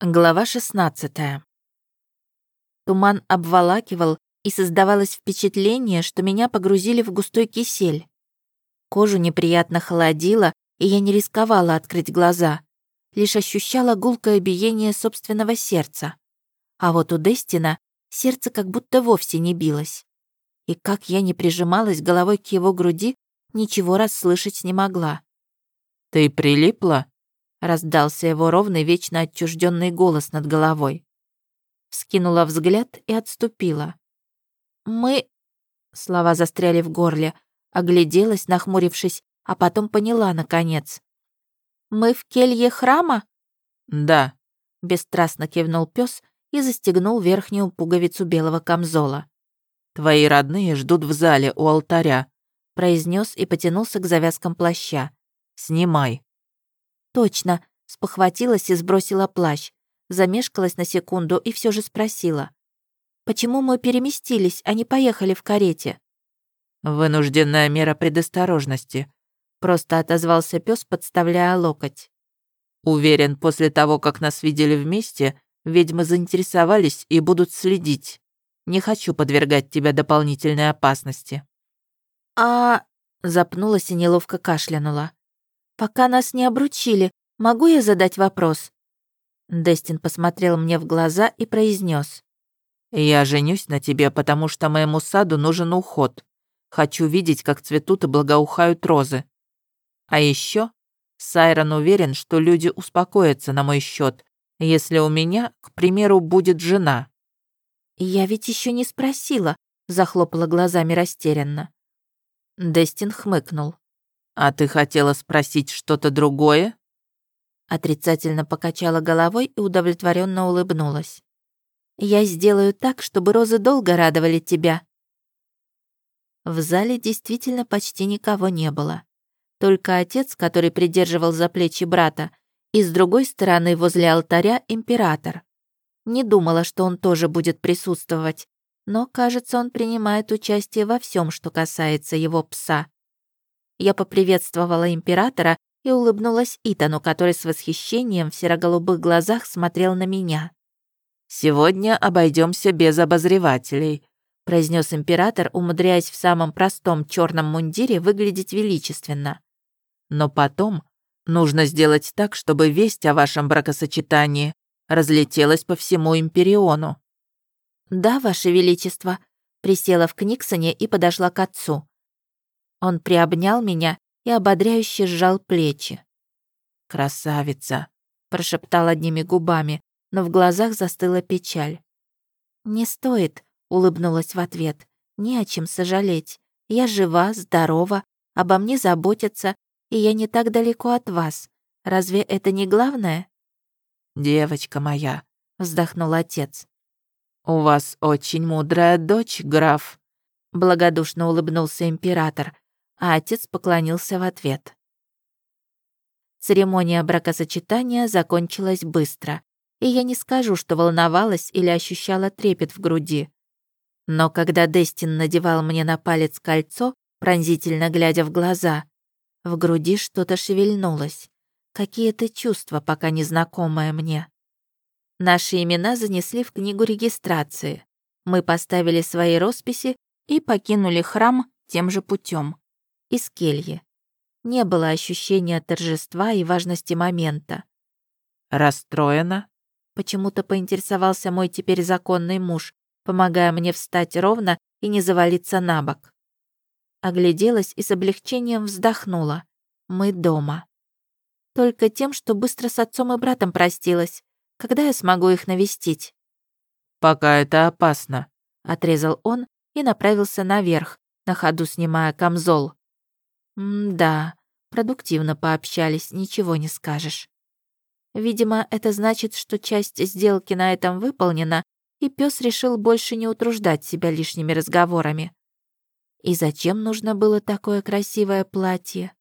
Глава 16 Туман обволакивал, и создавалось впечатление, что меня погрузили в густой кисель. Кожу неприятно холодило, и я не рисковала открыть глаза, лишь ощущала гулкое биение собственного сердца. А вот у Дестина сердце как будто вовсе не билось. И как я не прижималась головой к его груди, ничего расслышать не могла. «Ты прилипла?» Раздался его ровный, вечно отчужденный голос над головой. Вскинула взгляд и отступила. «Мы...» Слова застряли в горле, огляделась, нахмурившись, а потом поняла, наконец. «Мы в келье храма?» «Да», — бесстрастно кивнул пес и застегнул верхнюю пуговицу белого камзола. «Твои родные ждут в зале у алтаря», — произнес и потянулся к завязкам плаща. «Снимай». «Точно!» — спохватилась и сбросила плащ. Замешкалась на секунду и все же спросила. «Почему мы переместились, а не поехали в карете?» «Вынужденная мера предосторожности», — просто отозвался пес, подставляя локоть. «Уверен, после того, как нас видели вместе, ведьмы заинтересовались и будут следить. Не хочу подвергать тебя дополнительной опасности». «А...» — запнулась и неловко кашлянула. «Пока нас не обручили, могу я задать вопрос?» Дестин посмотрел мне в глаза и произнес: «Я женюсь на тебе, потому что моему саду нужен уход. Хочу видеть, как цветут и благоухают розы. А еще Сайрон уверен, что люди успокоятся на мой счет, если у меня, к примеру, будет жена». «Я ведь еще не спросила», — захлопала глазами растерянно. Дестин хмыкнул. «А ты хотела спросить что-то другое?» Отрицательно покачала головой и удовлетворенно улыбнулась. «Я сделаю так, чтобы розы долго радовали тебя». В зале действительно почти никого не было. Только отец, который придерживал за плечи брата, и с другой стороны возле алтаря император. Не думала, что он тоже будет присутствовать, но, кажется, он принимает участие во всем, что касается его пса. Я поприветствовала императора и улыбнулась Итану, который с восхищением в серо-голубых глазах смотрел на меня. «Сегодня обойдемся без обозревателей», произнес император, умудряясь в самом простом черном мундире выглядеть величественно. «Но потом нужно сделать так, чтобы весть о вашем бракосочетании разлетелась по всему Империону». «Да, ваше величество», присела в Книксоне и подошла к отцу. Он приобнял меня и ободряюще сжал плечи. «Красавица!» — прошептал одними губами, но в глазах застыла печаль. «Не стоит», — улыбнулась в ответ. «Не о чем сожалеть. Я жива, здорова, обо мне заботятся, и я не так далеко от вас. Разве это не главное?» «Девочка моя», — вздохнул отец. «У вас очень мудрая дочь, граф», — благодушно улыбнулся император, а отец поклонился в ответ. Церемония бракосочетания закончилась быстро, и я не скажу, что волновалась или ощущала трепет в груди. Но когда Дестин надевал мне на палец кольцо, пронзительно глядя в глаза, в груди что-то шевельнулось, какие-то чувства, пока незнакомые мне. Наши имена занесли в книгу регистрации. Мы поставили свои росписи и покинули храм тем же путем из кельи. Не было ощущения торжества и важности момента. «Расстроена?» Почему-то поинтересовался мой теперь законный муж, помогая мне встать ровно и не завалиться на бок. Огляделась и с облегчением вздохнула. Мы дома. Только тем, что быстро с отцом и братом простилась. Когда я смогу их навестить? «Пока это опасно», — отрезал он и направился наверх, на ходу снимая камзол. М-да, продуктивно пообщались, ничего не скажешь. Видимо, это значит, что часть сделки на этом выполнена, и пес решил больше не утруждать себя лишними разговорами. И зачем нужно было такое красивое платье?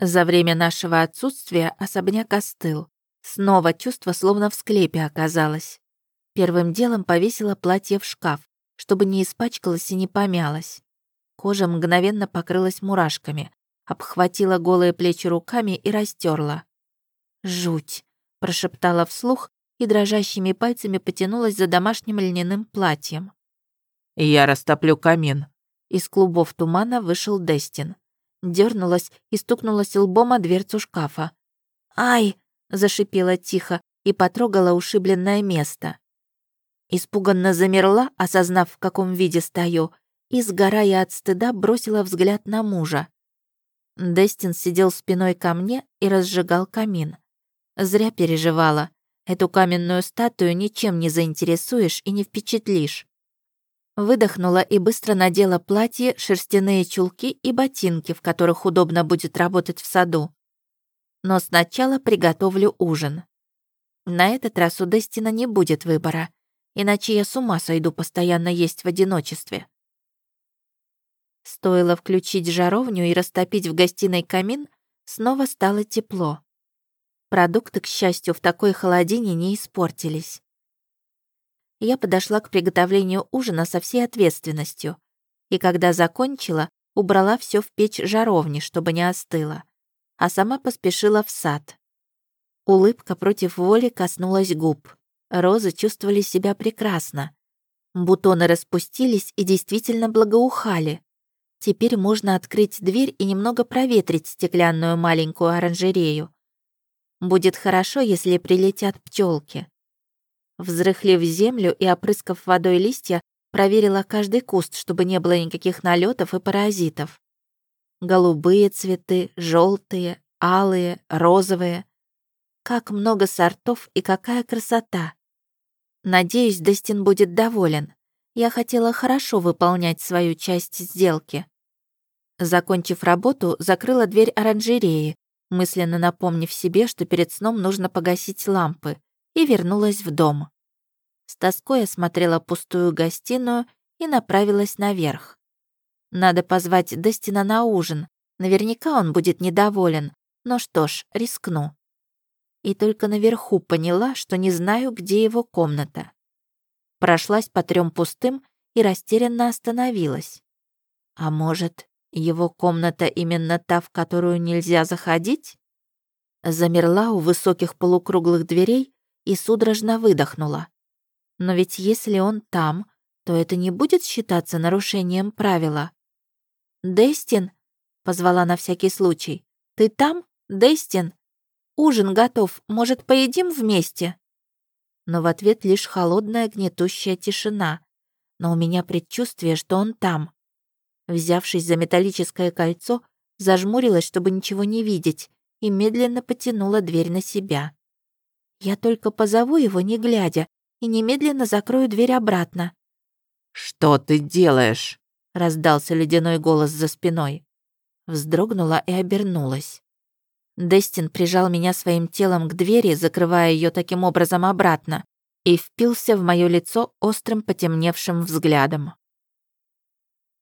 За время нашего отсутствия особняк остыл. Снова чувство словно в склепе оказалось. Первым делом повесила платье в шкаф, чтобы не испачкалось и не помялось. Кожа мгновенно покрылась мурашками, обхватила голые плечи руками и растерла. Жуть. прошептала вслух и дрожащими пальцами потянулась за домашним льняным платьем. «Я растоплю камин». Из клубов тумана вышел Дестин. Дёрнулась и стукнулась лбом о дверцу шкафа. «Ай!» — зашипела тихо и потрогала ушибленное место. Испуганно замерла, осознав, в каком виде стою, и, сгорая от стыда, бросила взгляд на мужа. Дестин сидел спиной ко мне и разжигал камин. Зря переживала. Эту каменную статую ничем не заинтересуешь и не впечатлишь. Выдохнула и быстро надела платье, шерстяные чулки и ботинки, в которых удобно будет работать в саду. Но сначала приготовлю ужин. На этот раз у Дестина не будет выбора, иначе я с ума сойду постоянно есть в одиночестве. Стоило включить жаровню и растопить в гостиной камин, снова стало тепло. Продукты, к счастью, в такой холодине не испортились. Я подошла к приготовлению ужина со всей ответственностью, и когда закончила, убрала все в печь жаровни, чтобы не остыло, а сама поспешила в сад. Улыбка против воли коснулась губ. Розы чувствовали себя прекрасно. Бутоны распустились и действительно благоухали. Теперь можно открыть дверь и немного проветрить стеклянную маленькую оранжерею. Будет хорошо, если прилетят пчелки. Взрыхлив землю и опрыскав водой листья, проверила каждый куст, чтобы не было никаких налетов и паразитов. Голубые цветы, желтые, алые, розовые. Как много сортов и какая красота. Надеюсь, Дестин будет доволен. Я хотела хорошо выполнять свою часть сделки. Закончив работу, закрыла дверь оранжереи, мысленно напомнив себе, что перед сном нужно погасить лампы, и вернулась в дом. С тоской осмотрела пустую гостиную и направилась наверх. Надо позвать Дестина на ужин. Наверняка он будет недоволен. Но что ж, рискну. И только наверху поняла, что не знаю, где его комната. Прошлась по трем пустым и растерянно остановилась. А может, его комната именно та, в которую нельзя заходить? Замерла у высоких полукруглых дверей и судорожно выдохнула. Но ведь если он там, то это не будет считаться нарушением правила. «Дестин?» — позвала на всякий случай. «Ты там, Дестин? Ужин готов, может, поедим вместе?» Но в ответ лишь холодная гнетущая тишина. Но у меня предчувствие, что он там. Взявшись за металлическое кольцо, зажмурилась, чтобы ничего не видеть, и медленно потянула дверь на себя. Я только позову его, не глядя, и немедленно закрою дверь обратно. «Что ты делаешь?» — раздался ледяной голос за спиной. Вздрогнула и обернулась. Дестин прижал меня своим телом к двери, закрывая ее таким образом обратно, и впился в мое лицо острым потемневшим взглядом.